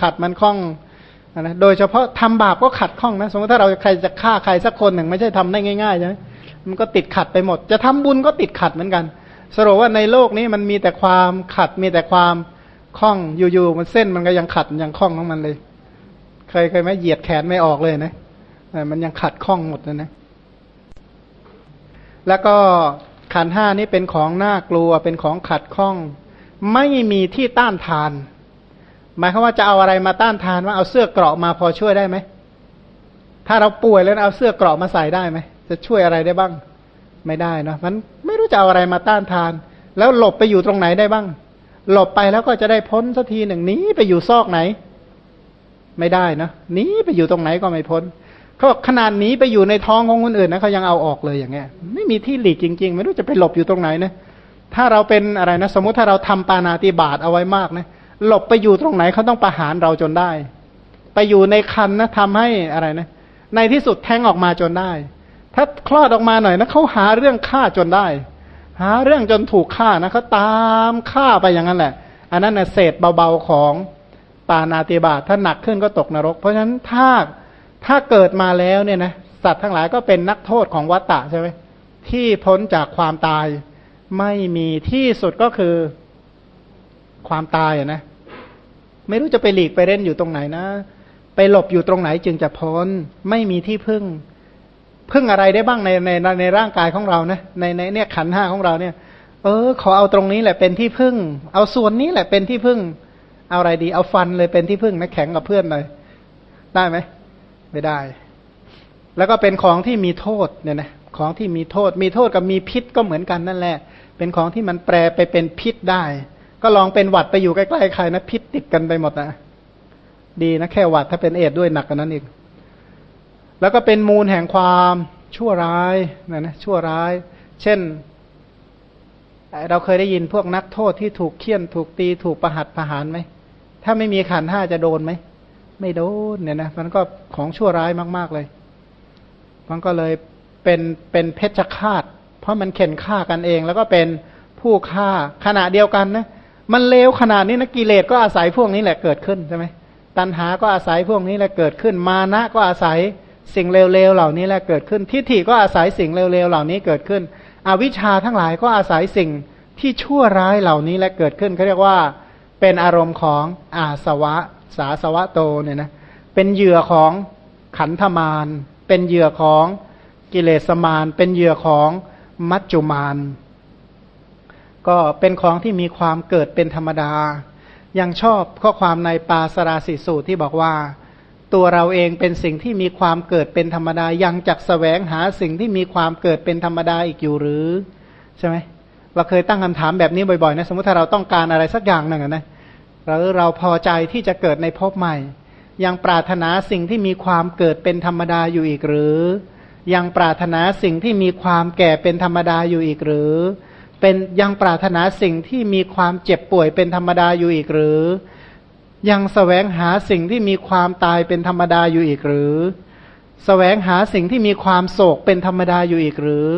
ขัดมันคล่องนะโดยเฉพาะทำบาปก็ขัดข้องนะสมมติถ้าเราใครจะฆ่าใครสักคนหนึ่งไม่ใช่ทำได้ง่ายๆใช่ไหมมันก็ติดขัดไปหมด จะทำบุญก็ติดขัดเหมือนกัน สรุปว่าในโลกนี้มันมีแต่ความขัดมีแต่ความคล่องอยู่ๆมันเส้นมันก็ยังขัดยังคล่องของมันเลย เคยเคยไหมเหยียดแขนไม่ออกเลยนะมันยังขัดข้องหมดเลยนะ แล้วก็ขันห้านี้เป็นของน่ากลัวเป็นของขัดข้อง ไม่มีที่ต้านทาน หมายความว่าจะเอาอะไรมาต้านทานว่าเอาเสื้อเกราะมาพอช่วยได้ไหมถ้าเราป่วยแล้วเอาเสื้อเกราะมาใส่ได้ไหมจะช่วยอะไรได้บ้าง ไม่ได้เนาะมันไม่รู้จะเอาอะไรมาต้านทาน แล้วหลบไปอยู่ตรงไหนได้บ้าง หลบไปแล้วก็จะได้พ้นสักทีหนึ่งนี้ไปอยู่ซอกไหน ไม่ได้นะหนีไปอยู่ตรงไหนก็ไม่พ้นเขาบอกขนาดนี้ไปอยู่ในท้องของคนอื่นนะเขายังเอาออกเลยอย่างเงี้ย ไม่มีที่หลีกจริง ๆ ไม่รู้จะไปหลบอยู่ตรงไหนนะถ้าเราเป็นอะไรนะ สมมุติถ้าเราทำปานาติบาตเอาไว้มากนะ หลบไปอยู่ตรงไหนเขาต้องประหารเราจนได้ ไปอยู่ในคันนะทำให้อะไรนะ ในที่สุดแทงออกมาจนได้ ถ้าคลอดออกมาหน่อยนะเขาหาเรื่องฆ่าจนได้ หาเรื่องจนถูกฆ่านะเขาตามฆ่าไปอย่างนั้นแหละ อันนั้นนะเศษเบาๆของปานาติบาตถ้าหนักขึ้นก็ตกนรก เพราะฉะนั้นถ้าถ้าเกิดมาแล้วเนี่ยนะสัตว์ทั้งหลายก็เป็นนักโทษของวัตตะใช่ไหมที่พ้นจากความตายไม่มีที่สุดก็คือความตายนะ ไม่รู้จะไปหลีกไปเล่นอยู่ตรงไหนนะ ไปหลบอยู่ตรงไหนจึงจะพ้น ไม่มีที่พึ่ง พึ่งอะไรได้บ้างในในในร่างกายของเรานะในในเนี่ยขันห้าของเราเนี่ย เออ ขอเอาตรงนี้แหละเป็นที่พึ่ง เอาส่วนนี้แหละเป็นที่พึ่ง เอาอะไรดี เอาฟันเลยเป็นที่พึ่งนะแข็งกับเพื่อนเลยได้ไหมไม่ได้ แล้วก็เป็นของที่มีโทษเนี่ยนะของที่มีโทษ มีโทษกับมีพิษก็เหมือนกันนั่นแหละ เป็นของที่มันแปรไปเป็นพิษได้ ก็ลองเป็นหวัดไปอยู่ใกล้ๆใครนะพิษติดกันไปหมดนะดีนะแค่หวัดถ้าเป็นเอดด้วยหนักกันนั้นอีก แล้วก็เป็นมูลแห่งความชั่วร้ายนะนะชั่วร้าย เช่น เราเคยได้ยินพวกนักโทษที่ถูกเคี่ยนถูกตีถูกประหัตประหารไหมถ้าไม่มีขันห้าจะโดนไหมไม่โดนเนี่ยนะมันก็ของชั่วร้ายมาก ๆเลย มันก็เลยเป็นเป็นเพชฌฆาต เพราะมันเข็นฆ่ากันเอง แล้วก็เป็นผู้ฆ่าขณะเดียวกันนะ มันเลวขนาดนี้นะกิเลสก็อาศัยพวกนี้แหละเกิดขึ้นใช่ไหมตัณหาก็อาศัยพวกนี้แหละเกิดขึ้น มานะก็อาศัยสิ่งเลวๆเหล่านี้แหละเกิดขึ้น ทิฏฐิก็อาศัยสิ่งเลวๆเหล่านี้เกิดขึ้น อวิชชาทั้งหลายก็อาศัยสิ่งที่ชั่วร้ายเหล่านี้แหละเกิดขึ้นเขาเรียกว่าเป็นอารมณ์ของอาสวะ สาสวะโตเนี่ยนะเป็นเหยื่อของขันธมารเป็นเหยื่อของกิเลสมารเป็นเหยื่อของมัจจุมาร ก็เป็นของที่มีความเกิดเป็นธรรมดา ยังชอบข้อความในปาสราสิสูตรที่บอกว่า ตัวเราเองเป็นสิ่งที่มีความเกิดเป็นธรรมดา ยังจักสแสวงหาสิ่งที่มีความเกิดเป็นธรรมดาอีกอยู่หรือใช่ไหมเราเคยตั้งคำถามแบบนี้บ่อยๆนะสมมติถ้าเราต้องการอะไรสักอย่างหนึ่งนะเราเราพอใจที่จะเกิดในภพใหม่ ยังปรารถนาสิ่งที่มีความเกิดเป็นธรรมดาอยู่อีกหรือ ยังปรารถนาสิ่งที่มีความแก่เป็นธรรมดาอยู่อีกหรือ เป็นยังปรารถนาสิ่งที่มีความเจ็บป่วยเป็นธรรมดาอยู่อีกหรือ ยังสแสวงหาสิ่งที่มีความตายเป็นธรรมดาอยู่อีกหรือสแสวงหาสิ่งที่มีความโศกเป็นธรรมดาอยู่อีกหรือ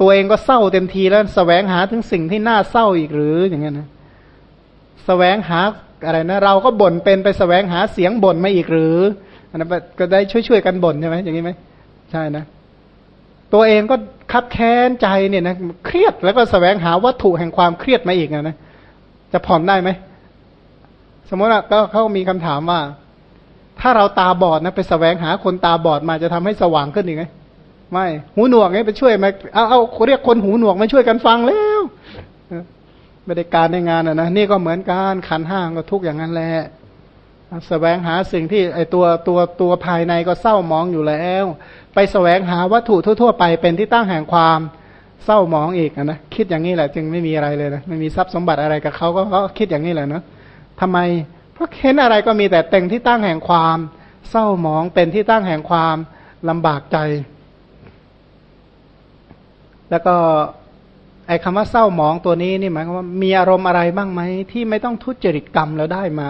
ตัวเองก็เศร้าเต็มทีแล้วสแสวงหาถึงสิ่งที่น่าเศร้าอีกหรืออย่างเงี้ยนะสแสวงหาอะไรนะ เราก็บ่นเป็นไปสแสวงหาเสียงบ่นมาอีกหรืออันนั้นก็ได้ช่วยๆกันบ่นใช่ไหมอย่างนี้ไหมใช่นะ ตัวเองก็ คับแค้นใจเนี่ยนะเครียดแล้วก็สแสวงหาวัตถุแห่งความเครียดมาอีกนะจะผ่อนได้ไหมสมมติว่าก็เขามีคำถามว่า ถ้าเราตาบอดนะไปสแสวงหาคนตาบอดมาจะทำให้สว่างขึ้นอีกไหมไม่ หูหนวกไงไปช่วยมาเอาเอาเรียกคนหูหนวกมาช่วยกันฟังแล้วไม่ได้การในงานอะนะนี่ก็เหมือนการขันห้างก็ทุกอย่างนั้นแหละสแสวงหาสิ่งที่ไอตัวตัวตัวภายในก็เศร้ามองอยู่แล้ว ไปแสวงหาวัตถุทั่ว ๆ ไปเป็นที่ตั้งแห่งความเศร้าหมองอีกนะคิดอย่างนี้แหละ จึงไม่มีอะไรเลยนะไม่มีทรัพย์สมบัติอะไรกับเขาก็เขาคิดอย่างนี้แหละเนาะทำไมเพราะเห็นอะไรก็มีแต่เต็งที่ตั้งแห่งความ เศร้าหมองเป็นที่ตั้งแห่งความลำบากใจ แล้วก็ไอ้คำว่าเศร้าหมองตัวนี้นี่หมายความว่ามีอารมณ์อะไรบ้างไหมที่ไม่ต้องทุจริตกรรมแล้วได้มา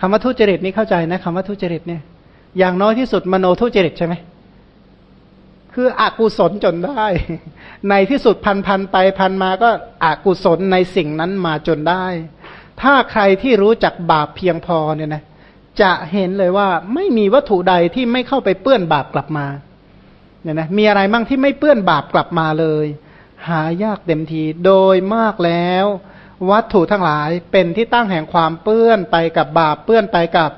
คำว่าทุจริตนี่เข้าใจนะคำว่าทุจริตเนี่ย อย่างน้อยที่สุดมโนทุจริตใช่ไหม คืออกุศลจนได้ ในที่สุดพันพันไปพันมาก็อกุศลในสิ่งนั้นมาจนได้ ถ้าใครที่รู้จักบาปเพียงพอเนี่ยนะจะเห็นเลยว่าไม่มีวัตถุใดที่ไม่เข้าไปเปื้อนบาปกลับมาเนี่ยนะมีอะไรมั่งที่ไม่เปื้อนบาปกลับมาเลย หายากเต็มทีโดยมากแล้ว วัตถุทั้งหลายเป็นที่ตั้งแห่งความเปื้อนไปกับบาปเปื้อนไปกับ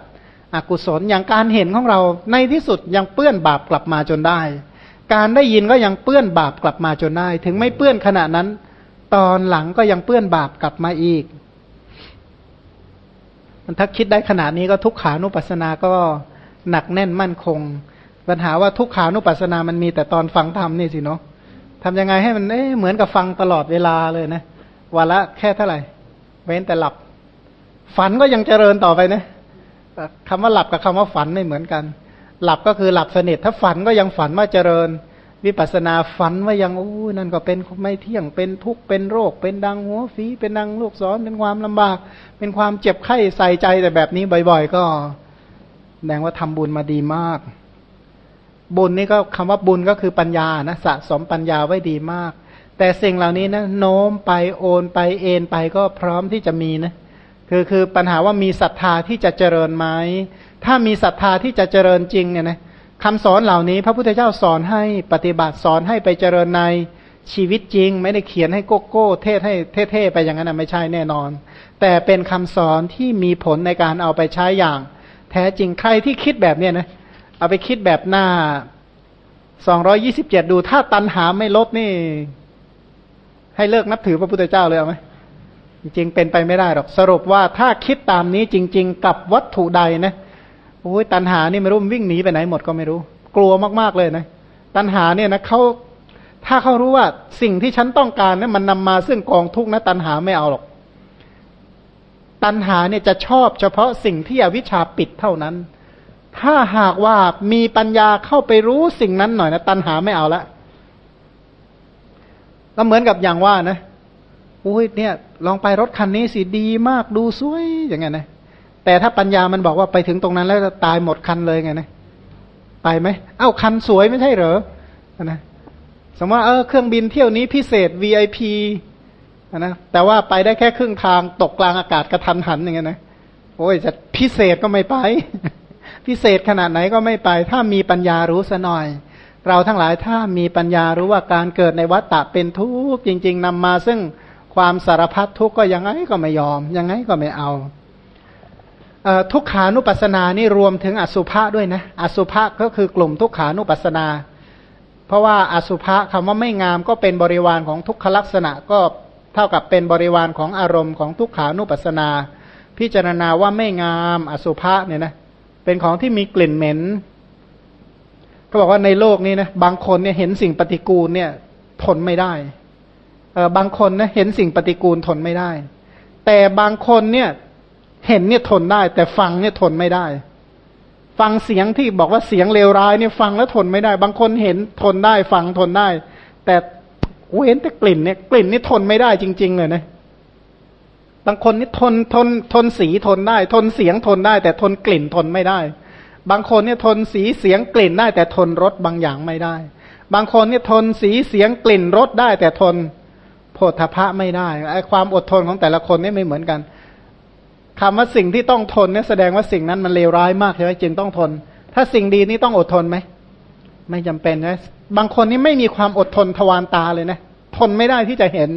อกุศลอย่างการเห็นของเราในที่สุดยังเปื้อนบาปกลับมาจนได้ การได้ยินก็ยังเปื้อนบาปกลับมาจนได้ ถึงไม่เปื้อนขณะนั้น ตอนหลังก็ยังเปื้อนบาปกลับมาอีก มันถ้าคิดได้ขนาดนี้ก็ทุกขานุปัสสนาก็หนักแน่นมั่นคง ปัญหาว่าทุกขานุปัสสนามันมีแต่ตอนฟังธรรมนี่สิเนาะทำยังไงให้มันเอ๊เหมือนกับฟังตลอดเวลาเลยนะวันละแค่เท่าไหร่ เว้นแต่หลับ ฝันก็ยังเจริญต่อไปนะคำว่าหลับกับคำว่าฝันไม่เหมือนกัน หลับก็คือหลับสนิทถ้าฝันก็ยังฝันว่าเจริญ วิปัสนาฝันว่ายังโอ้นั่นก็เป็นไม่เที่ยงเป็นทุกข์เป็นโรค เป็นดังหัวฝีเป็นดังลูกศรเป็นความลำบาก เป็นความเจ็บไข้ใส่ใจแต่แบบนี้บ่อยๆ ก็แสดงว่าทำบุญมาดีมาก บุญนี่ก็คำว่าบุญก็คือปัญญานะสะสมปัญญาไว้ดีมาก แต่สิ่งเหล่านี้นะโน้มไปโอนไปเอ็นไปก็พร้อมที่จะมีนะ คือคือปัญหาว่ามีศรัทธาที่จะเจริญไหมถ้ามีศรัทธาที่จะเจริญจริงเนี่ยนะคำสอนเหล่านี้ พระพุทธเจ้าสอนให้ปฏิบัติสอนให้ไปเจริญในชีวิตจริง ไม่ได้เขียนให้โกโก้ เทศให้เท่ๆไปอย่างนั้นไม่ใช่แน่นอน แต่เป็นคำสอนที่มีผลในการเอาไปใช้อย่าง แท้จริงใครที่คิดแบบเนี้ยนะเอาไปคิดแบบหน้าสองรอยี่สิบเจ็ดดูถ้าตันหาไม่ลดนี่ ให้เลิกนับถือพระพุทธเจ้าเลยเอาไหม จริงเป็นไปไม่ได้หรอกสรุปว่าถ้าคิดตามนี้จริง ๆ กับวัตถุใดนะโอ้ยตันหานี่ไม่รู้วิ่งหนีไปไหนหมดก็ไม่รู้ กลัวมากๆเลยนะ ตันหาเนี่ยนะเขาถ้าเขารู้ว่าสิ่งที่ฉันต้องการเนี่ยมันนำมาซึ่งกองทุกข์นะตันหาไม่เอาหรอก ตันหาเนี่ยจะชอบเฉพาะสิ่งที่อวิชชาปิดเท่านั้น ถ้าหากว่ามีปัญญาเข้าไปรู้สิ่งนั้นหน่อยนะตันหาไม่เอาละก็เหมือนกับอย่างว่านะ อุ้ยเนี่ย ลองไปรถคันนี้สิดีมากดูสวยอย่างเงี้ยนะแต่ถ้าปัญญามันบอกว่าไปถึงตรงนั้นแล้วจะตายหมดคันเลยไงนะไปไหมเอ้าคันสวยไม่ใช่เหรอนะสมมติว่าเออเครื่องบินเที่ยวนี้พิเศษ VIP นะแต่ว่าไปได้แค่ครึ่งทางตกกลางอากาศกระทันหันอย่างเงี้ยนะโอ้ยจะพิเศษก็ไม่ไป พิเศษขนาดไหนก็ไม่ไป ถ้ามีปัญญารู้ซะหน่อย เราทั้งหลายถ้ามีปัญญารู้ว่าการเกิดในวัฏฏะเป็นทุกข์จริง ๆนำมาซึ่ง ความสารพัดทุกข์ก็ยังไงก็ไม่ยอม ยังไงก็ไม่เอาทุกขานุปัสสนานี่รวมถึงอสุภะด้วยนะอสุภะก็คือกลุ่มทุกขานุปัสสนา เพราะว่าอสุภะคำว่าไม่งามก็เป็นบริวารของทุกขลักษณะก็เท่ากับเป็นบริวารของอารมณ์ของทุกขานุปัสสนา พิจารณาว่าไม่งามอสุภะเนี่ยนะเป็นของที่มีกลิ่นเหม็นเขาบอกว่าในโลกนี้นะบางคนเนี่ยเห็นสิ่งปฏิกูลเนี่ยทนไม่ได้ บางคนนะเห็นสิ่งปฏิกูลทนไม่ได้ แต่บางคนเนี่ยเห็นเนี่ยทนได้ แต่ฟังเนี่ยทนไม่ได้ ฟังเสียงที่บอกว่าเสียงเลวร้ายเนี่ยฟังแล้วทนไม่ได้ บางคนเห็นทนได้ ฟังทนได้ แต่เห็นแต่กลิ่นเนี่ยกลิ่นนี่ทนไม่ได้จริง ๆ เลยนะบางคนนี่ทนทนทนสีทนได้ ทนเสียงทนได้ แต่ทนกลิ่นทนไม่ได้ บางคนเนี่ยทนสีเสียงกลิ่นได้ แต่ทนรสบางอย่างไม่ได้ บางคนเนี่ยทนสีเสียงกลิ่นรสได้แต่ทน ธพะไม่ได้ไอความอดทนของแต่ละคนนี่ไม่เหมือนกันคำว่าสิ่งที่ต้องทนเนี่ยแสดงว่าสิ่งนั้นมันเลวร้ายมากใช่ไหมจึงต้องทน ถ้าสิ่งดีนี่ต้องอดทนไหมไม่จำเป็นนะบางคนนี่ไม่มีความอดทนทวารตาเลยนะทนไม่ได้ที่จะเห็น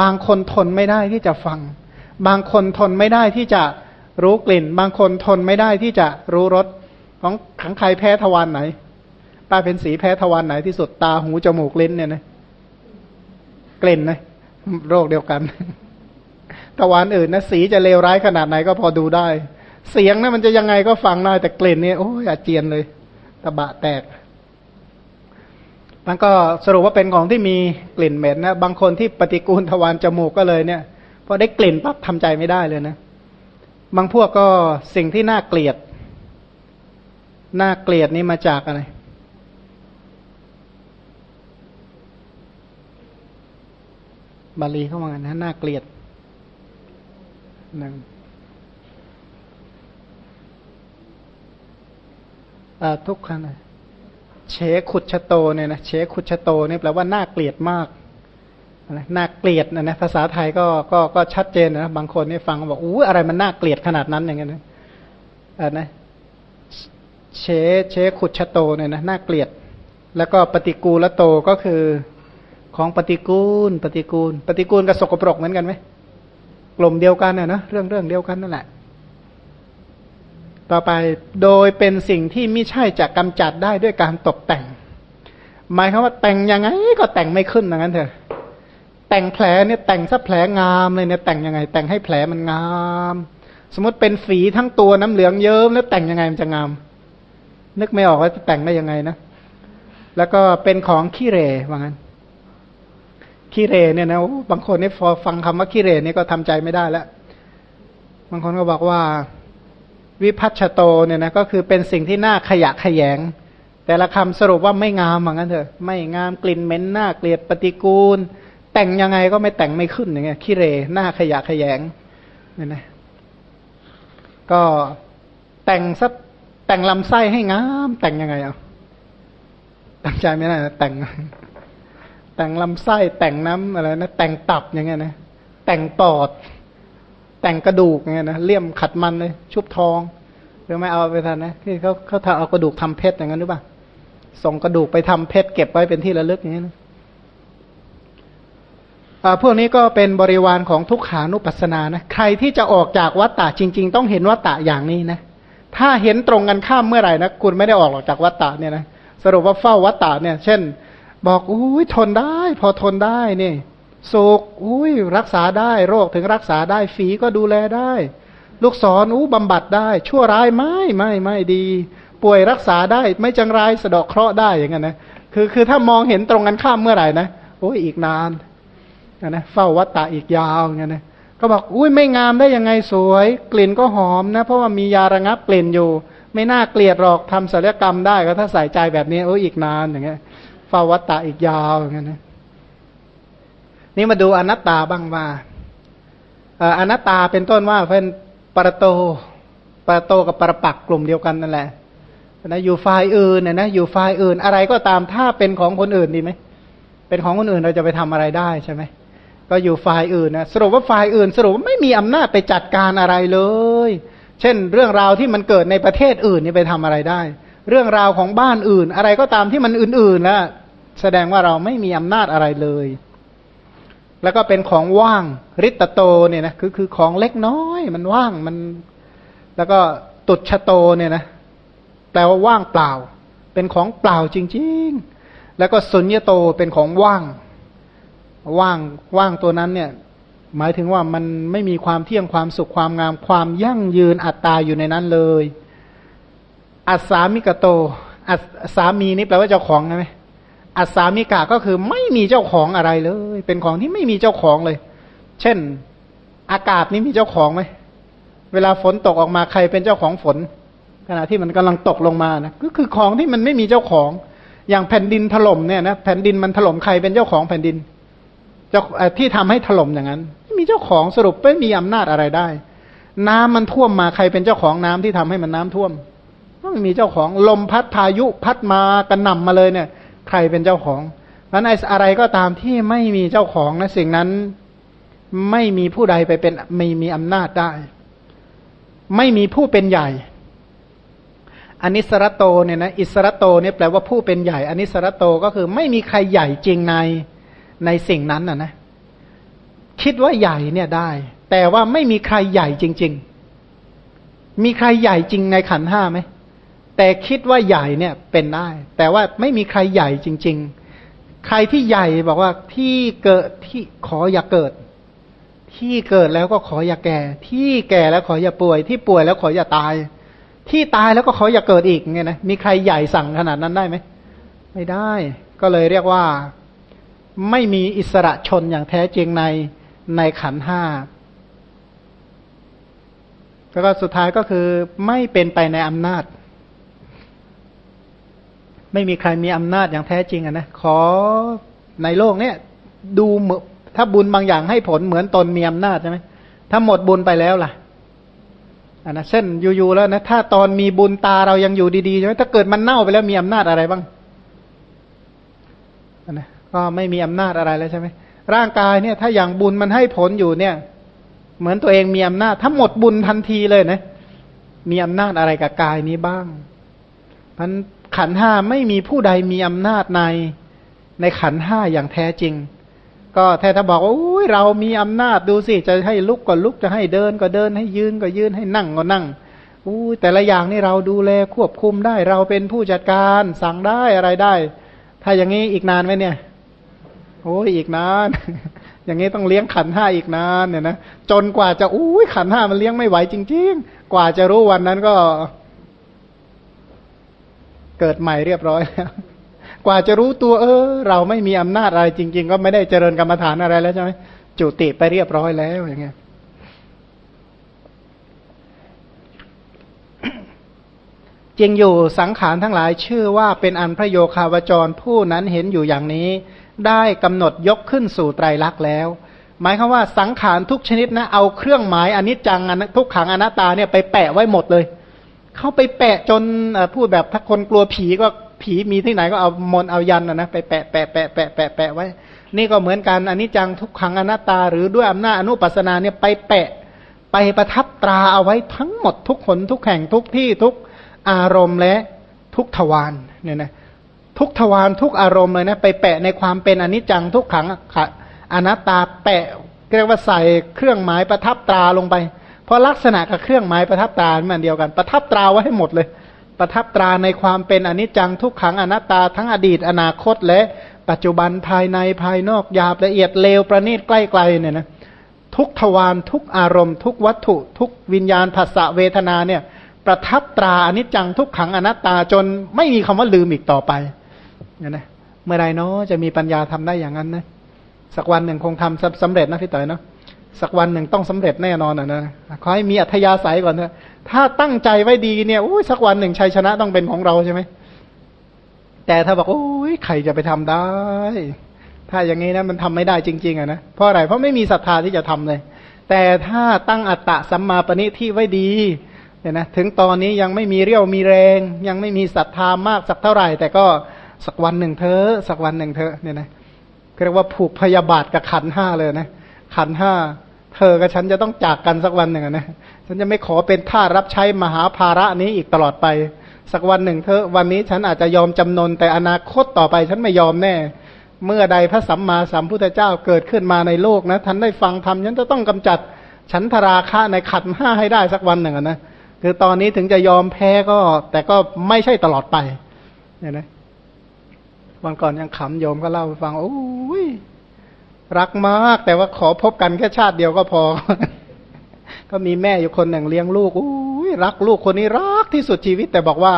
บางคนทนไม่ได้ที่จะฟัง บางคนทนไม่ได้ที่จะรู้กลิ่น บางคนทนไม่ได้ที่จะรู้รสของขังใครแพ้ทวารไหนป้าเป็นสีแพ้ทวารไหนที่สุดตาหูจมูกลิ้นเนี่ยนะกลิ่นนะ โรคเดียวกันตะวันอื่นนะสีจะเลวร้ายขนาดไหนก็พอดูได้ เสียงนะมันจะยังไงก็ฟังได้แต่กลิ่นเนี่ยโอ้ยอาเจียนเลยตะบะแตก มันก็สรุปว่าเป็นของที่มีกลิ่นเหม็นนะบางคนที่ปฏิกูลทวารจมูกก็เลยเนี่ยพอได้กลิ่นปั๊บทำใจไม่ได้เลยนะบางพวกก็สิ่งที่น่าเกลียด น่าเกลียดนี่มาจากอะไร บาลีเข้ามากันนะน่าเกลียดหนึ่งทุกขันเชขุดชโตเนี่ยนะเชขุดชโตเนี่ยแปลว่าน่าเกลียดมากน่าเกลียดนะนะภาษาไทยก็ก็ก็ชัดเจนนะบางคนนี่ฟังบอกอู้อะไรมันน่าเกลียดขนาดนั้นอย่างเงี้ยนะนะเชเชขุดชะโตเนี่ยนะน่าเกลียด แล้วก็ปฏิกูลโตก็คือ ของปฏิกูล ปฏิกูล ปฏิกูลกับสกปรกเหมือนกันไหมกลุ่มเดียวกันน่ะนะเรื่องเรื่องเดียวกันนั่นแหละ ต่อไปโดยเป็นสิ่งที่ไม่ใช่จะกำจัดได้ด้วยการตกแต่ง หมายความว่าแต่งยังไงก็แต่งไม่ขึ้นอย่างนั้นเถอะแต่งแผลเนี่ยแต่งซะแผลงามเลยเนี่ยแต่งยังไง แต่งให้แผลมันงาม สมมติเป็นฝีทั้งตัวน้ำเหลืองเยิ้มแล้วแต่งยังไงมันจะงาม นึกไม่ออกว่าจะแต่งได้ยังไงนะแล้วก็เป็นของขี้เรว่างั้น ขี้เรเนี่ยนะบางคนนี่พอฟังคำว่าขี้เรเนี่ยก็ทำใจไม่ได้แล้ว บางคนก็บอกว่าวิพัชโตเนี่ยนะก็คือเป็นสิ่งที่น่าขยะขยง แต่ละคำสรุปว่าไม่งามเหมือนกันเถอะ ไม่งามกลิ่นเหม็นหน้าเกลียดปฏิกูล แต่งยังไงก็ไม่แต่งไม่ขึ้นอย่างเงี้ยขี้เรหน้าขยะขยงเนี่ยนะก็แต่งสักแต่งลำไส้ให้งาม แต่งยังไงอะตั้งใจไม่ได้แต่ง แต่งลำไส้แต่งน้ำอะไรนะแต่งตับอย่างเงี้ยนะแต่งปอด แต่งกระดูกอย่างเงี้ยนะเลี่ยมขัดมันเลย ชุบทองหรือไม่เอาไปทันนะที่เขาเขาทำเอากระดูกทำเพชรอย่างนั้นหรือเปล่าส่งกระดูกไปทำเพชรเก็บไว้เป็นที่ระลึกอย่างเงี้ยนะพวกนี้ก็เป็นบริวารของทุกขานุปัสสนานะใครที่จะออกจากวัฏฏะจริง ๆ ต้องเห็นวัฏฏะอย่างนี้นะถ้าเห็นตรงกันข้ามเมื่อไหร่นะคุณไม่ได้ออกหรอกจากวัฏฏะเนี่ยนะสรุปว่าเฝ้าวัฏฏะเนี่ย เช่น บอกอุ้ยทนได้ พอทนได้นี่สุกอุ้ยรักษาได้โรคถึงรักษาได้ฝีก็ดูแลได้ ลูกศรอู้บำบัดได้ ชั่วร้ายไม่ไม่ไม่ดี ป่วยรักษาได้ไม่จังไรสะดอกเคราะห์ได้อย่างนั้นนะคือคือถ้ามองเห็นตรงกันข้ามเมื่อไหร่นะโอ้ยอีกนานนะเฝ้าวัตตาอีกยาวอย่างนั้นนะก็บอกอุ้ยไม่งามได้ยังไงสวย กลิ่นก็หอมนะ เพราะว่ามียาระงับกลิ่นอยู่ ไม่น่าเกลียดหรอกทำศัลยกรรมได้ก็ถ้าใส่ใจแบบนี้โอ้ยอีกนานอย่างเงี้ย ฝ้าวัตตะอีกยาวอย่างนั้นนะนี่มาดูอนัตตาบ้างว่าอนัตตาเป็นต้นว่าเป็นปรโตปรโตกับปรปักกลุ่มเดียวกันนั่นแหละนะอยู่ฝ่ายอื่นเนี่ยนะอยู่ฝ่ายอื่นอะไรก็ตามถ้าเป็นของคนอื่นดีไหมเป็นของคนอื่นเราจะไปทำอะไรได้ใช่ไหมก็อยู่ฝ่ายอื่นนะสรุปว่าฝ่ายอื่น สรุปว่าไม่มีอำนาจไปจัดการอะไรเลย เช่น เรื่องราวที่มันเกิดในประเทศอื่นนี่ไปทำอะไรได้ เรื่องราวของบ้านอื่น อะไรก็ตามที่มันอื่นๆแล้ว แสดงว่าเราไม่มีอำนาจอะไรเลย แล้วก็เป็นของว่างริตโตเนี่ยนะคือคือของเล็กน้อย มันว่างมัน แล้วก็ตุชโตเนี่ยนะแปลว่าว่างเปล่า เป็นของเปล่าจริง ๆ แล้วก็สุญญโตเป็นของว่าง ว่างว่างตัวนั้นเนี่ย หมายถึงว่ามันไม่มีความเที่ยงความสุขความงามความยั่งยืนอัตตาอยู่ในนั้นเลยอัศามิกโตอัสามีนี่แปลว่าเจ้าของใช่ไหม อัศามิกาก็คือไม่มีเจ้าของอะไรเลย เป็นของที่ไม่มีเจ้าของเลย เช่น อากาศนี้มีเจ้าของไหมเวลาฝนตกออกมาใครเป็นเจ้าของฝน ขณะที่มันกำลังตกลงมานะก็คือของที่มันไม่มีเจ้าของ อย่างแผ่นดินถล่มเนี่ยนะแผ่นดินมันถล่มใครเป็นเจ้าของแผ่นดิน เจ้าที่ทำให้ถล่มอย่างนั้นไม่มีเจ้าของสรุปไม่มีอำนาจอะไรได้ น้ำมันท่วมมาใครเป็นเจ้าของน้ำที่ทำให้มันน้ำท่วมไม่มีเจ้าของลมพัดพายุพัดมากระหน่ำมาเลยเนี่ย ใครเป็นเจ้าของนั้นอะไรก็ตามที่ไม่มีเจ้าของนะสิ่งนั้นไม่มีผู้ใดไปเป็นไม่มีอำนาจได้ ไม่มีผู้เป็นใหญ่อันิสรโตเนี่ยนะอิสรโตเนี่ยแปลว่าผู้เป็นใหญ่อันิสรโตก็คือไม่มีใครใหญ่จริงในในสิ่งนั้นนะนะ คิดว่าใหญ่เนี่ยได้ แต่ว่าไม่มีใครใหญ่จริง ๆ มีใครใหญ่จริงในขันห้าไหม แต่คิดว่าใหญ่เนี่ยเป็นได้ แต่ว่าไม่มีใครใหญ่จริง ๆ ใครที่ใหญ่บอกว่าที่เกิดที่ขออย่าเกิด ที่เกิดแล้วก็ขออย่าแก่ ที่แก่แล้วขออย่าป่วย ที่ป่วยแล้วขออย่าตาย ที่ตายแล้วก็ขออย่าเกิดอีกไงนะมีใครใหญ่สั่งขนาดนั้นได้ไหมไม่ได้ ก็เลยเรียกว่าไม่มีอิสระชนอย่างแท้จริงในในขันห้าแล้วก็สุดท้ายก็คือไม่เป็นไปในอำนาจ ไม่มีใครมีอำนาจอย่างแท้จริงอะนะขอในโลกเนี้ยดูถ้าบุญบางอย่างให้ผลเหมือนตนมีอำนาจใช่ไหมถ้าหมดบุญไปแล้วล่ะอันนะเช่นอยู่ๆแล้วนะถ้าตอนมีบุญตาเรายังอยู่ดีๆใช่ไหมถ้าเกิดมันเน่าไปแล้วมีอำนาจอะไรบ้างอันนะก็ไม่มีอำนาจอะไรแล้วใช่ไหมร่างกายเนี่ย ถ้าอย่างบุญมันให้ผลอยู่เนี่ย เหมือนตัวเองมีอำนาจ ถ้าหมดบุญทันทีเลยนะมีอำนาจอะไรกับกายนี้บ้างมัน ขันห้าไม่มีผู้ใดมีอำนาจในในขันห้าอย่างแท้จริง ก็แท้ถ้าบอกว่าอุ้ยเรามีอำนาจดูสิจะให้ลุกก็ลุกจะให้เดินก็เดินให้ยืนก็ยืนให้นั่งก็นั่งอู้แต่ละอย่างนี่เราดูแลควบคุมได้เราเป็นผู้จัดการสั่งได้อะไรได้ ถ้าอย่างนี้อีกนานไหมเนี่ยโอ้ยอีกนาน อย่างนี้ต้องเลี้ยงขันห้าอีกนานเนี่ยนะจนกว่าจะอุ้ยขันห้ามันเลี้ยงไม่ไหวจริง ๆ กว่าจะรู้วันนั้นก็ เกิดใหม่เรียบร้อยแล้วกว่าจะรู้ตัวเออ เราไม่มีอำนาจอะไรจริง ๆ ก็ไม่ได้เจริญกรรมฐานอะไรแล้วใช่ไหมจุติไปเรียบร้อยแล้วอย่างเงี้ยจริงอยู่สังขารทั้งหลายชื่อว่าเป็นอันพระโยคาวจรผู้นั้นเห็นอยู่อย่างนี้ ได้กำหนดยกขึ้นสู่ไตรลักษณ์แล้ว หมายคือว่าสังขารทุกชนิดนะเอาเครื่องหมายอนิจจังทุกขังอนัตตาเนี่ยไปแปะไว้หมดเลย เข้าไปแปะจนพูดแบบถ้าคนกลัวผีก็ผีมีที่ไหนก็เอามนเอายันนะไปแปะแปะแปะแปะแปะแปะไว้ นี่ก็เหมือนกันอันิจจังทุกขังอนัตตา หรือด้วยอำนาจอนุปัสนาเนี่ยไปแปะไปประทับตราเอาไว้ทั้งหมดทุกคนทุกแห่งทุกที่ทุกอารมณ์และทุกทวารเนี่ยนะทุกทวารทุกอารมณ์เลยนะไปแปะในความเป็นอนิจจังทุกขังอนัตตาแปะเรียกว่าใส่เครื่องหมายประทับตราลงไป เพราะลักษณะกับเครื่องหมายประทับตรามันเดียวกัน ประทับตราไว้ให้หมดเลย ประทับตราในความเป็นอนิจจังทุกขังอนัตตาทั้งอดีตอนาคต และปัจจุบันภายในภายนอกหยาบละเอียดเลวประณีตใกล้ไกลเนี่ยนะทุกทวารทุกอารมณ์ ทุกวัตถุ ทุกวิญญาณภาษาเวทนาเนี่ยประทับตราอนิจจังทุกขังอนัตตาจนไม่มีคำว่าลืมอีกต่อไปเนี่ยนะเมื่อไรเนาะจะมีปัญญาทำได้อย่างนั้นนะสักวันหนึ่งคงทำสำเร็จนะพี่เต๋อเนาะ สักวันหนึ่งต้องสำเร็จแน่นอนอะนะขอให้มีอัธยาศัยก่อนเถอะถ้าตั้งใจไว้ดีเนี่ยโอ้ยสักวันหนึ่งชัยชนะต้องเป็นของเราใช่ไหมแต่ถ้าบอกโอ้ยใครจะไปทำได้ ถ้าอย่างนี้นะมันทำไม่ได้จริง ๆอะนะเพราะอะไรเพราะไม่มีศรัทธาที่จะทำเลย แต่ถ้าตั้งอัตตะสัมมาปณิที่ไว้ดีเนี่ยนะถึงตอนนี้ยังไม่มีเรี่ยวมีแรง ยังไม่มีศรัทธามากสักเท่าไหร่ แต่ก็สักวันหนึ่งเธอสักวันหนึ่งเธอเนี่ยนะเรียกว่าผูกพยาบาทกับขันห้าเลยนะ ขันห้าเธอกับฉันจะต้องจากกันสักวันหนึ่งนะฉันจะไม่ขอเป็นท่ารับใช้มหาภาระนี้อีกตลอดไป สักวันหนึ่งเธอวันนี้ฉันอาจจะยอมจำนน แต่อนาคตต่อไปฉันไม่ยอมแน่ เมื่อใดพระสัมมาสัมพุทธเจ้าเกิดขึ้นมาในโลกนะท่านได้ฟังธรรมฉันจะต้องกำจัดฉันทราคะในขันห้าให้ได้สักวันหนึ่งนะคือตอนนี้ถึงจะยอมแพ้ก็ แต่ก็ไม่ใช่ตลอดไปเนี่ยนะวันก่อนยังขำโยมก็เล่าฟังโอ้ย รักมากแต่ว่าขอพบกันแค่ชาติเดียวก็พอ ก็มีแม่อยู่คนหนึ่งเลี้ยงลูกอุ้ยรักลูกคนนี้รักที่สุดชีวิต แต่บอกว่า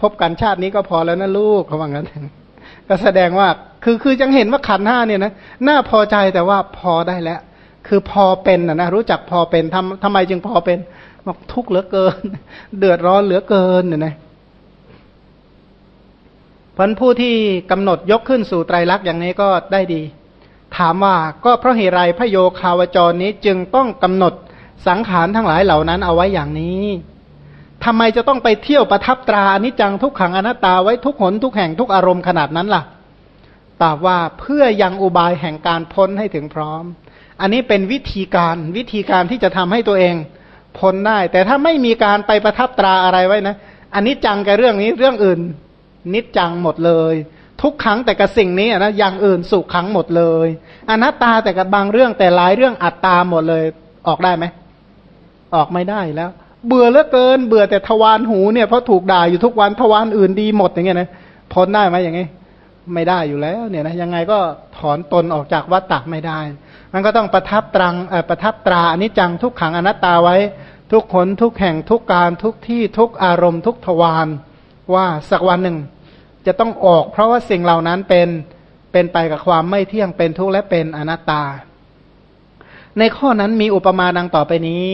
พบกันชาตินี้ก็พอแล้วนะลูกเขาว่างั้นก็แสดงว่าคือคือยังเห็นว่าขันห้าเนี่ยนะน่าพอใจแต่ว่าพอได้แล้ว คือพอเป็นนะนะรู้จักพอเป็นทำทำไมจึงพอเป็นบอกทุกข์เหลือเกิน เดือดร้อนเหลือเกินเนี่ยนะพันผู้ที่กำหนดยกขึ้นสู่ไตรลักษณ์อย่างนี้ก็ได้ดี ถามว่าก็เพราะเหตุไรพระโยคาวจรนี้จึงต้องกำหนดสังขารทั้งหลายเหล่านั้นเอาไว้อย่างนี้ทำไมจะต้องไปเที่ยวประทับตราอนิจจังทุกขังอนัตตาไว้ทุกหนทุกแห่งทุกอารมณ์ขนาดนั้นล่ะ ตอบว่าเพื่อยังอุบายแห่งการพ้นให้ถึงพร้อม อันนี้เป็นวิธีการวิธีการที่จะทำให้ตัวเองพ้นได้ แต่ถ้าไม่มีการไปประทับตราอะไรไว้นะอันนี้จังกับเรื่องนี้เรื่องอื่น นิจจังหมดเลย ทุกครั้งแต่กับสิ่งนี้นะอย่างอื่นสุขครั้งหมดเลย อนัตตาแต่กับบางเรื่องแต่หลายเรื่องอัตตาหมดเลย ออกได้ไหมออกไม่ได้แล้ว เบื่อเหลือเกิน เบื่อแต่ทวารหูเนี่ยเพราะถูกด่าอยู่ทุกวันทวารอื่นดีหมดอย่างเงี้ยนะพ้นได้ไหมอย่างงี้ ไม่ได้อยู่แล้ว เนี่ยนะยังไงก็ถอนตนออกจากวัฏฏะไม่ได้ มันก็ต้องประทับตรังประทับตราอนิจจังทุกขังอนัตตาไว้ ทุกคนทุกแห่งทุกการทุกที่ทุกอารมณ์ทุกทวารว่าสักวันหนึ่ง จะต้องออก เพราะว่าสิ่งเหล่านั้นเป็นเป็นไปกับความไม่เที่ยงเป็นทุกข์และเป็นอนัตตา ในข้อนั้นมีอุปมาดังต่อไปนี้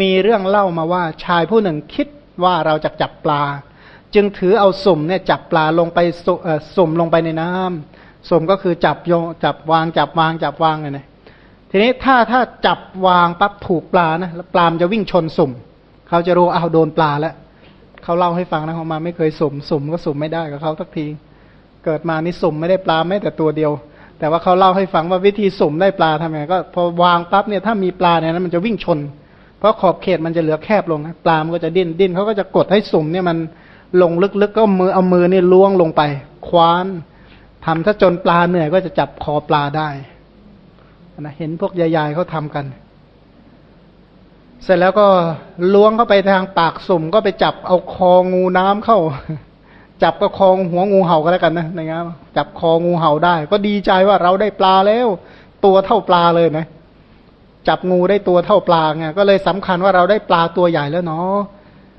มีเรื่องเล่ามาว่าชายผู้หนึ่งคิดว่าเราจะจับปลา จึงถือเอาสุ่มเนี่ยจับปลาลงไปสุ่มลงไปในน้ำสุ่มก็คือจับโยจับวางจับวางจับวางเนี่ยทีนี้ถ้าถ้าจับวางปั๊บถูกปลานะแล้วปลามจะวิ่งชนสุ่ม เขาจะรู้เอาโดนปลาแล้ว เขาเล่าให้ฟังนะเขามาไม่เคยสุ่มสุ่มก็สุ่มไม่ได้กับเขาสักที เกิดมานี่สุ่มไม่ได้ปลาไม่แต่ตัวเดียว แต่ว่าเขาเล่าให้ฟังว่าวิธีสุ่มได้ปลาทำไงก็พอวางปั๊บเนี่ยถ้ามีปลาเนี่ยนะมันจะวิ่งชน เพราะขอบเขตมันจะเหลือแคบลงนะปลามันก็จะดิ้นดิ้นเขาก็จะกดให้สุ่มเนี่ยมันลงลึกๆก็มือเอามือนี่ล้วงลงไป คว้านทำถ้าจนปลาเหนื่อยก็จะจับคอปลาได้นะเห็นพวกยายๆเขาทำกัน เสร็จแล้วก็ล้วงเข้าไปทางปากสุ่มก็ไปจับเอาคองูน้ำเข้า จับก็คองหัวงูเห่าก็แล้วกันนะนะครับจับคองูเห่าได้ ก็ดีใจว่าเราได้ปลาแล้ว ตัวเท่าปลาเลยนะ จับงูได้ตัวเท่าปลาไงก็เลยสำคัญว่าเราได้ปลาตัวใหญ่แล้วเนาะ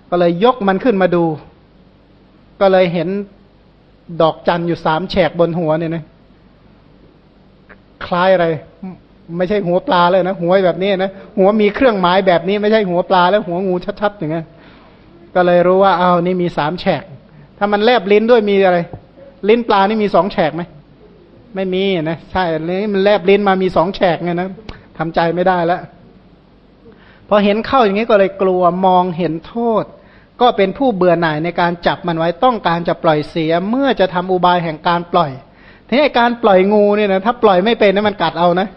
ก็เลยยกมันขึ้นมาดู ก็เลยเห็นดอกจันอยู่สามแฉกบนหัวเนี่ยนะคล้ายอะไร ไม่ใช่หัวปลาเลยนะหัวแบบนี้นะหัวมีเครื่องหมายแบบนี้ไม่ใช่หัวปลาแล้วหัวงูชัดๆอย่างเงี้ยก็เลยรู้ว่าอ้าวนี่มีสามแฉก ถ้ามันแลบลิ้นด้วยมีอะไร ลิ้นปลานี่มีสองแฉกไหมไม่มีนะใช่นี่มันแลบลิ้นมามีสองแฉกไงนะทำใจไม่ได้แล้วพอเห็นเข้าอย่างนี้ก็เลยกลัวมองเห็นโทษ ก็เป็นผู้เบื่อหน่ายในการจับมันไว้ต้องการจะปล่อยเสียเมื่อจะทำอุบายแห่งการปล่อยทีนี้การปล่อยงูเนี่ยนะถ้าปล่อยไม่เป็นนะมันกัดเอานะ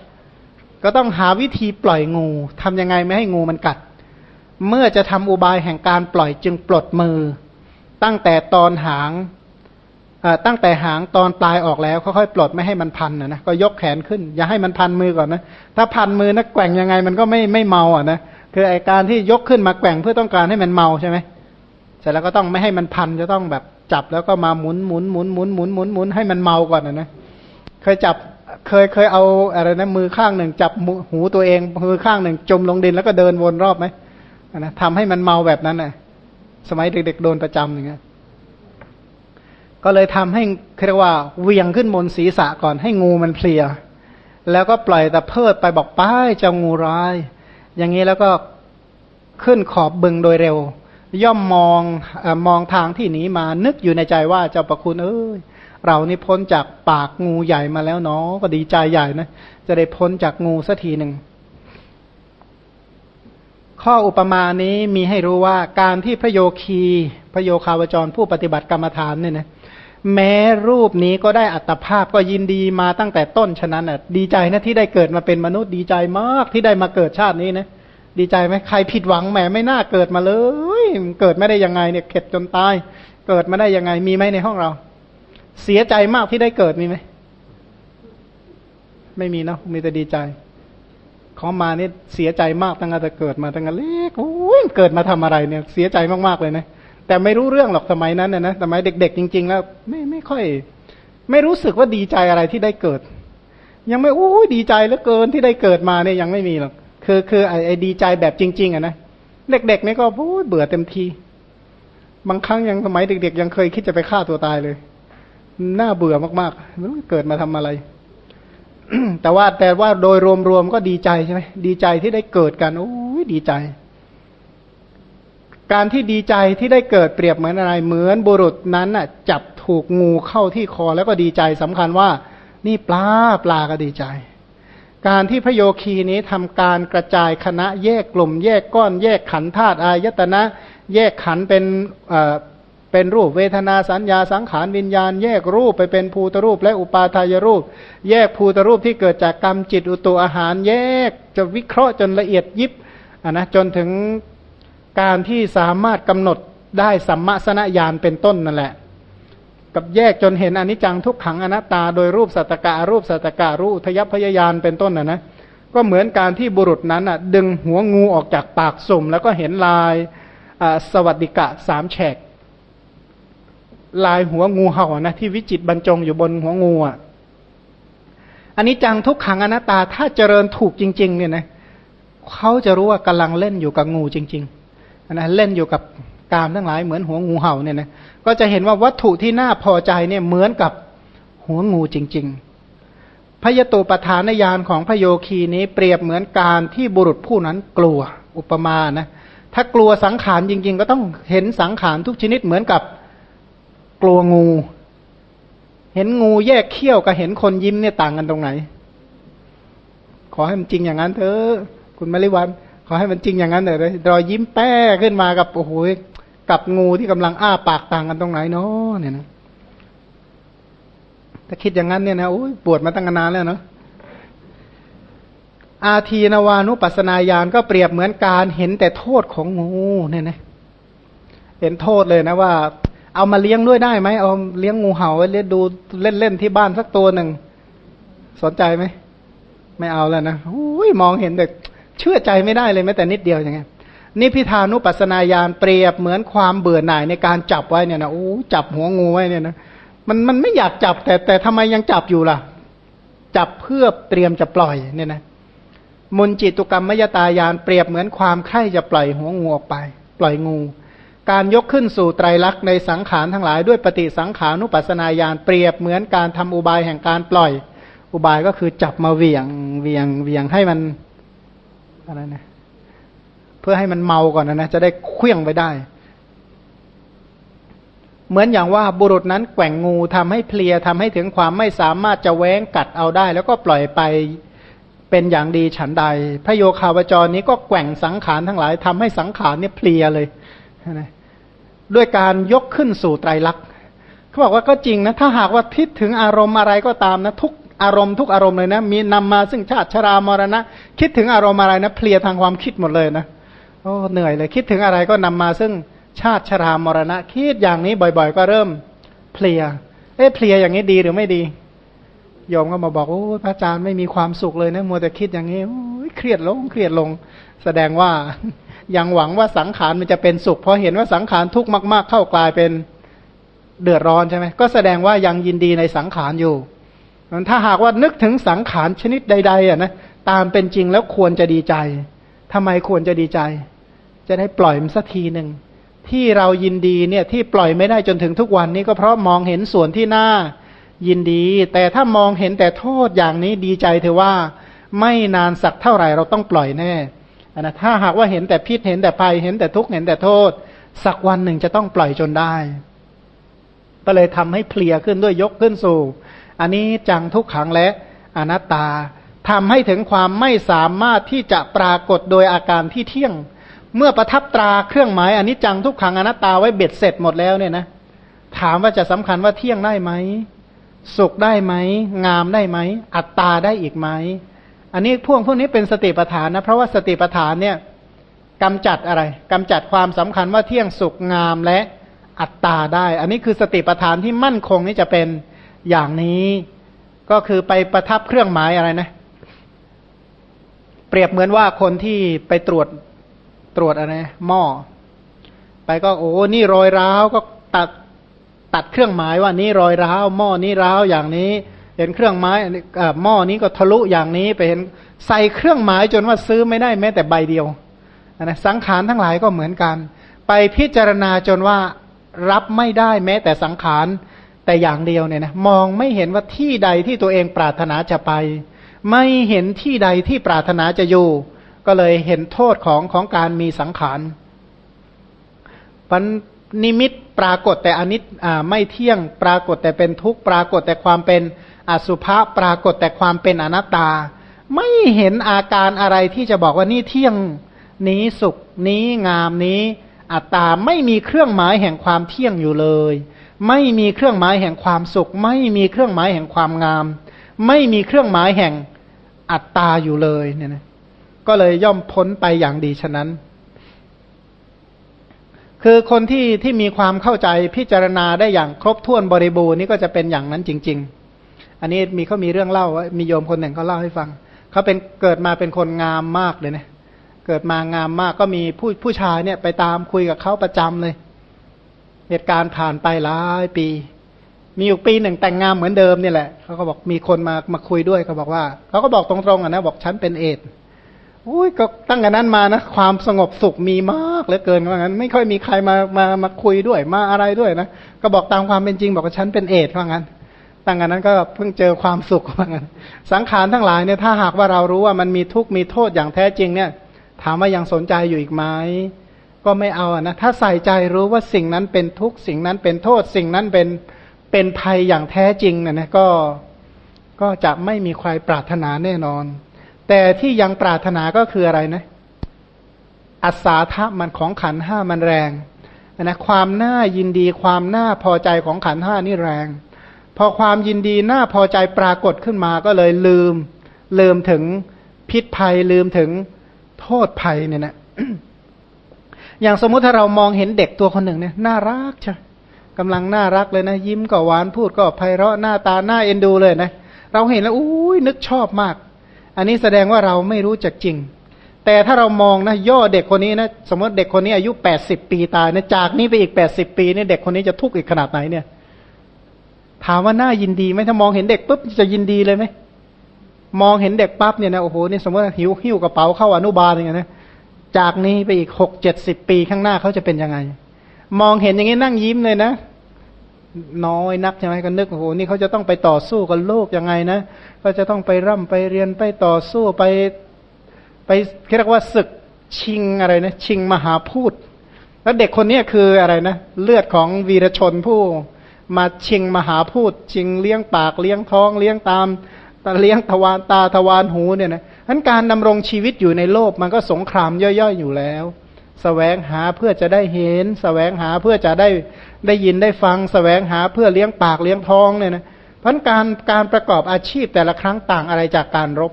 ก็ต้องหาวิธีปล่อยงูทำยังไงไม่ให้งูมันกัด เมื่อจะทำอุบายแห่งการปล่อยจึงปลดมือ ตั้งแต่ตอนหางตั้งแต่หางตอนปลายออกแล้วค่อยๆปลดไม่ให้มันพันนะนะก็ยกแขนขึ้น อย่าให้มันพันมือก่อนนะถ้าพันมือนะแกว่งยังไงมันก็ไม่ไม่เมาอะนะคือไอการที่ยกขึ้นมาแกว่งเพื่อต้องการให้มันเมาใช่ไหมเสร็จแล้วก็ต้องไม่ให้มันพันจะต้องแบบจับแล้วก็มาหมุนหมุนหมุนหมุนหมุนหมุนหมุนให้มันเมาก่อนนะนะเคยจับ เคยเคยเอาอะไรนะมือข้างหนึ่งจับหูตัวเอง มือข้างหนึ่งจมลงดินแล้วก็เดินวนรอบไหมนะทำให้มันเมาแบบนั้นน่ะ สมัยเด็กๆโดนประจำอย่างเงี้ยก็เลยทำให้เรียกว่าเวียงขึ้นบนศีรษะก่อนให้งูมันเพลีย แล้วก็ปล่อยต่เพิดไปบอกป้ายเจ้างูร้าย อย่างนี้แล้วก็ขึ้นขอบบึงโดยเร็ว ย่อมมองอมองทางที่หนีมานึกอยู่ในใจว่าเจ้าประคุณเอ้ย เรานี่พ้นจากปากงูใหญ่มาแล้วเนาะก็ดีใจใหญ่นะ จะได้พ้นจากงูสักทีหนึ่ง ข้ออุปมานี้มีให้รู้ว่าการที่พระโยคีพระโยคาวจรผู้ปฏิบัติกรรมฐานเนี่ยนะแม้รูปนี้ก็ได้อัตภาพก็ยินดีมาตั้งแต่ต้นฉะนั้นอะ ดีใจนะที่ได้เกิดมาเป็นมนุษย์ดีใจมากที่ได้มาเกิดชาตินี้นะดีใจไหมใครผิดหวังแหมไม่น่าเกิดมาเลย เกิดไม่ได้ยังไงเนี่ยเข็ดจนตาย เกิดมาได้ยังไงมีไหมในห้องเรา เสียใจมากที่ได้เกิดมีไหม ไม่มีเนาะมีแต่ดีใจขามานี่เสียใจมากตั้งแต่เกิดมาตั้งแต่เล็กโอ้ยเกิดมาทำอะไรเนี่ย เสียใจมากๆเลยนะแต่ไม่รู้เรื่องหรอกสมัยนั้นนะนะสมัยเด็ก ๆ จริง ๆ แล้ว ไม่ไม่ค่อย ไม่รู้สึกว่าดีใจอะไรที่ได้เกิด ยังไม่โอ้ยดีใจเหลือเกินที่ได้เกิดมาเนี่ยยังไม่มีหรอกคือคือไอ้ดีใจแบบจริง ๆอะนะเด็กๆนี่ก็โอ้ยเบื่อเต็มทีบางครั้งยังสมัยเด็ก ๆ ยังเคยคิดจะไปฆ่าตัวตายเลย น่าเบื่อมากๆเกิดมาทำอะไร แต่ว่าแต่ว่าโดยรวมๆก็ดีใจใช่ไหมดีใจที่ได้เกิดกันโอ้ยดีใจ การที่ดีใจที่ได้เกิดเปรียบเหมือนอะไร เหมือนบุรุษนั้นน่ะ จับถูกงูเข้าที่คอแล้วก็ดีใจสำคัญว่า นี่ปลาปลาก็ดีใจ การที่พระโยคีนี้ทำการกระจายคณะแยกกลุ่ม แยกก้อน แยกขันธาตุอายตนะ แยกขันเป็น เป็นรูปเวทนาสัญญาสังขารวิญญาณ แยกรูปไปเป็นภูตรูป และอุปาทายรูป แยกภูตรูปที่เกิดจากกรรมจิตอุตุอาหาร แยกจะวิเคราะห์จนละเอียดยิบะนะจนถึงการที่สามารถกำหนดได้สัมมาสนญาณเป็นต้นนั่นแหละ กับแยกจนเห็นอนิจจังทุกขังอนัตตา โดยรูปสัตกะรูปสัตกะรูปทยพยายานเป็นต้นนะนะก็เหมือนการที่บุรุษนั้นอะดึงหัวงูออกจากปากสุ่ม แล้วก็เห็นลายสวัสดิกะสามแฉก ลายหัวงูเห่านะที่วิจิตบรรจงอยู่บนหัวงูอะอันนี้จังทุกขังอนัตตาถ้าเจริญถูกจริง ๆ เนี่ยนะเขาจะรู้ว่ากำลังเล่นอยู่กับงูจริงๆนะเล่นอยู่กับกามทั้งหลายเหมือนหัวงูเห่าเนี่ยนะก็จะเห็นว่าวัตถุที่น่าพอใจเนี่ยเหมือนกับหัวงูจริง ๆ พยตุปทานญาณของพโยคีนี้เปรียบเหมือนการที่บุรุษผู้นั้นกลัวอุปมานะถ้ากลัวสังขารจริง ๆ ก็ต้องเห็นสังขารทุกชนิดเหมือนกับ กลัวงู เห็นงูแยกเขี้ยวกับเห็นคนยิ้มเนี่ยต่างกันตรงไหน ขอให้มันจริงอย่างนั้นเถอะคุณมาริวัน ขอให้มันจริงอย่างนั้นเถอะรอยยิ้มแป้ขึ้นมากับโอ้โหกับงูที่กำลังอ้าปากต่างกันตรงไหนเนาะเนี่ยนะถ้าคิดอย่างนั้นเนี่ยนะโอ้ยปวดมาตั้งนานแล้วเนาะอาทีนวานุปัสนาญาณก็เปรียบเหมือนการเห็นแต่โทษของงูเนี่ยนะเห็นโทษเลยนะว่า เอามาเลี้ยงด้วยได้ไหมเอาเลี้ยงงูเห่าไว้เล่นดูเล่นๆที่บ้านสักตัวหนึ่งสนใจไหมไม่เอาแล้วนะอุ้ยมองเห็นแต่เชื่อใจไม่ได้เลยแม้แต่นิดเดียวอย่างเงี้ยนี่พิธานุปัสนาญาณเปรียบเหมือนความเบื่อหน่ายในการจับไว้เนี่ยนะโอ้จับหัวงูไว้เนี่ยนะมันมันไม่อยากจับแต่แต่ทำไมยังจับอยู่ล่ะ จับเพื่อเตรียมจะปล่อยเนี่ยนะมุนจิตุกรรมมยตายานเปรียบเหมือนความใคร่จะปล่อยหัวงูออกไป ปล่อยงู การยกขึ้นสู่ไตรลักษณ์ในสังขารทั้งหลายด้วยปฏิสังขานุปัสนาญาณเปรียบเหมือนการทำอุบายแห่งการปล่อย อุบายก็คือจับมาเวียงเวียงเวียงให้มันอะไรนะเพื่อให้มันเมาก่อนนะนะจะได้เคลื่องไปได้ เหมือนอย่างว่าบุรุษนั้นแกว่งงูทำให้เพลียทำให้ถึงความไม่สามารถจะแว้งกัดเอาได้ แล้วก็ปล่อยไปเป็นอย่างดีฉันใด พระโยคาวจรนี้ก็แกว่งสังขารทั้งหลายทำให้สังขารเนี่ยเพลียเลยนะ ด้วยการยกขึ้นสู่ไตรลักษณ์เขาบอกว่าก็จริงนะ ถ้าหากว่าพิดถึงอารมณ์อะไรก็ตามนะ ทุกอารมณ์ทุกอารมณ์เลยนะ มีนำมาซึ่งชาติชรามรณะ คิดถึงอารมณ์อะไรนะเพลียทางความคิดหมดเลยนะโอ้เหนื่อยเลย คิดถึงอะไรก็นำมาซึ่งชาติชรามรณะ คิดอย่างนี้บ่อย ๆ ก็เริ่มเพลีย เอ๊ะเพลียอย่างนี้ดีหรือไม่ดีโยมก็มาบอกโอ้พระอาจารย์ไม่มีความสุขเลยนะมัวแต่คิดอย่างนี้เครียดลงเครียดลง แสดงว่า ยังหวังว่าสังขารมันจะเป็นสุข เพราะเห็นว่าสังขารทุกข์มาก ๆ เข้ากลายเป็นเดือดร้อนใช่ไหมก็แสดงว่ายังยินดีในสังขารอยู่ถ้าหากว่านึกถึงสังขารชนิดใด ๆอะนะตามเป็นจริงแล้วควรจะดีใจทำไมควรจะดีใจ จะได้ปล่อยมันสักทีหนึ่งที่เรายินดีเนี่ยที่ปล่อยไม่ได้จนถึงทุกวันนี้ก็เพราะมองเห็นส่วนที่น่ายินดี แต่ถ้ามองเห็นแต่โทษอย่างนี้ดีใจเถอะว่า ไม่นานสักเท่าไหร่เราต้องปล่อยแน่ นะถ้าหากว่าเห็นแต่พิษเห็นแต่ภัยเห็นแต่ทุกข์เห็นแต่โทษ สักวันหนึ่งจะต้องปล่อยจนได้ ก็เลยทำให้เพลียขึ้นด้วยยกขึ้นสู่อันนี้จังทุกขังและอนัตตาทำให้ถึงความไม่สามารถที่จะปรากฏโดยอาการที่เที่ยง เมื่อประทับตราเครื่องหมายอันนี้จังทุกขังอนัตตาไว้เบ็ดเสร็จหมดแล้วเนี่ยนะถามว่าจะสำคัญว่าเที่ยงได้ไหมสุขได้ไหมงามได้ไหมอัตตาได้อีกไหม อันนี้พวกพวกนี้เป็นสติปัฏฐานนะเพราะว่าสติปัฏฐานเนี่ยกำจัดอะไรกำจัดความสำคัญว่าเที่ยงสุขงามและอัตตาได้ อันนี้คือสติปัฏฐานที่มั่นคงนี่จะเป็นอย่างนี้ ก็คือไปประทับเครื่องหมายอะไรนะ เปรียบเหมือนว่าคนที่ไปตรวจตรวจอะไรหม้อไปก็โอ้นี่รอยร้าวก็ตัดตัดเครื่องหมายว่านี้รอยร้าวหม้อนี้ร้าวอย่างนี้ เห็นเครื่องไม้หม้อนี้ก็ทะลุอย่างนี้ไปเห็นใส่เครื่องหมายจนว่าซื้อไม่ได้แม้แต่ใบเดียวนะสังขารทั้งหลายก็เหมือนกัน ไปพิจารณาจนว่ารับไม่ได้แม้แต่สังขารแต่อย่างเดียวเนี่ยนะมองไม่เห็นว่าที่ใดที่ตัวเองปรารถนาจะไป ไม่เห็นที่ใดที่ปรารถนาจะอยู่ ก็เลยเห็นโทษของของการมีสังขารปันนิมิตปรากฏแต่อนิจไม่เที่ยงปรากฏแต่เป็นทุกข์ปรากฏแต่ความเป็น อสุภะปรากฏแต่ความเป็นอนัตตา ไม่เห็นอาการอะไรที่จะบอกว่านี่เที่ยงนี้สุขนี้งามนี้อัตตาไม่มีเครื่องหมายแห่งความเที่ยงอยู่เลย ไม่มีเครื่องหมายแห่งความสุข ไม่มีเครื่องหมายแห่งความงาม ไม่มีเครื่องหมายแห่งอัตตาอยู่เลยเนี่ยนะก็เลยย่อมพ้นไปอย่างดีฉะนั้น คือคนที่ที่มีความเข้าใจพิจารณาได้อย่างครบถ้วนบริบูรณ์นี่ก็จะเป็นอย่างนั้นจริง ๆ อันนี้มีเขามีเรื่องเล่าว่ามีโยมคนหนึ่งเขาเล่าให้ฟังเขาเป็นเกิดมาเป็นคนงามมากเลยเนะเกิดมางามมากก็มีผู้ผู้ชายเนี่ยไปตามคุยกับเขาประจำเลย เหตุการณ์ผ่านไปหลายปี มีอยู่ปีหนึ่งแต่งงานเหมือนเดิมนี่แหละเขาก็บอกมีคนมามาคุยด้วยเขาบอกว่าเขาก็บอกตรงๆอะนะบอกฉันเป็นเอดอุ้ยก็ตั้งแต่นั้นมานะความสงบสุขมีมากเหลือเกินว่างั้น ไม่ค่อยมีใครมามามาคุยด้วยมาอะไรด้วยนะก็บอกตามความเป็นจริง บอกว่าฉันเป็นเอดว่างั้น ตั้งแต่นั้นก็เพิ่งเจอความสุขว่างั้นสังขารทั้งหลายเนี่ยถ้าหากว่าเรารู้ว่ามันมีทุกข์มีโทษอย่างแท้จริงเนี่ย ถามว่ายังสนใจอยู่อีกไหมก็ไม่เอาอะนะถ้าใส่ใจรู้ว่าสิ่งนั้นเป็นทุกข์สิ่งนั้นเป็นโทษสิ่งนั้นเป็นเป็นภัยอย่างแท้จริงเนี่ยนะก็ก็จะไม่มีใครปรารถนาแน่นอน แต่ที่ยังปรารถนาก็คืออะไรนะอัศาธามันของขันห้ามันแรงนะความน่ายินดีความน่าพอใจของขันห้านี่แรง พอความยินดีน่าพอใจปรากฏขึ้นมาก็เลยลืม ลืมถึงพิษภัยลืมถึงโทษภัยเนี่ยนะอย่างสมมุติถ้าเรามองเห็นเด็กตัวคนหนึ่งเนี่ยน่ารักใช่กำลังน่ารักเลยนะ ยิ้มก็หวานพูดก็ไพเราะหน้าตาหน้าเอ็นดูเลยนะ เราเห็นแล้วอุ้ยนึกชอบมาก อันนี้แสดงว่าเราไม่รู้จักจริง แต่ถ้าเรามองนะย่อเด็กคนนี้นะ สมมติเด็กคนนี้อายุแปดสิบปีตายนะจากนี้ไปอีกแปดสิบปีเนี่ยเด็กคนนี้จะทุกข์อีกขนาดไหนเนี่ย ถามว่าน่ายินดีไหมถ้ามองเห็นเด็กปุ๊บจะยินดีเลยไหมมองเห็นเด็กปั๊บเนี่ยนะโอ้โหนี่สมมติหิวหิ้วกระเป๋าเข้าอนุบาลอย่างเงี้ยนะจากนี้ไปอีกหกเจ็ดสิบปีข้างหน้าเขาจะเป็นยังไง มองเห็นอย่างนี้นั่งยิ้มเลยนะน้อยนักใช่ไหมก็นึกโอ้โหนี่เขาจะต้องไปต่อสู้กับโลกยังไงนะก็จะต้องไปร่ำไปเรียนไปต่อสู้ไปไปเรียกว่าศึกชิงอะไรนะ ชิงมหาพูด แล้วเด็กคนนี้คืออะไรนะ เลือดของวีรชนผู้ มาชิงมหาพูดชิงเลี้ยงปากเลี้ยงท้องเลี้ยงตามตาเลี้ยงทวารตาทวารหูเนี่ยนะทั้นการดำรงชีวิตอยู่ในโลกมันก็สงครามย่อยๆอยู่แล้วสแสวงหาเพื่อจะได้เห็นสแสวงหาเพื่อจะได้ได้ยินได้ฟังสแสวงหาเพื่อเลี้ยงปากเลี้ยงท้องเนี่ยนะพันการการประกอบอาชีพแต่ละครั้งต่างอะไรจากการรบ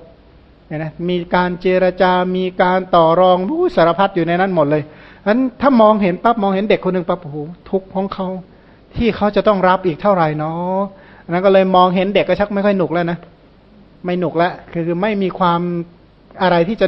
เนี่ยนะมีการเจรจา มีการต่อรองรู้สารพัดอยู่ในนั้นหมดเลยเพันถ้ามองเห็นปั๊บมองเห็นเด็กคนหนึ่งปั๊บโอ้โหทุกข์ของเขา ที่เขาจะต้องรับอีกเท่าไหร่เนาะนั้นก็เลยมองเห็นเด็กก็ชักไม่ค่อยหนุกแล้วนะ ไม่หนุกแล้ว คือไม่มีความอะไรที่จะ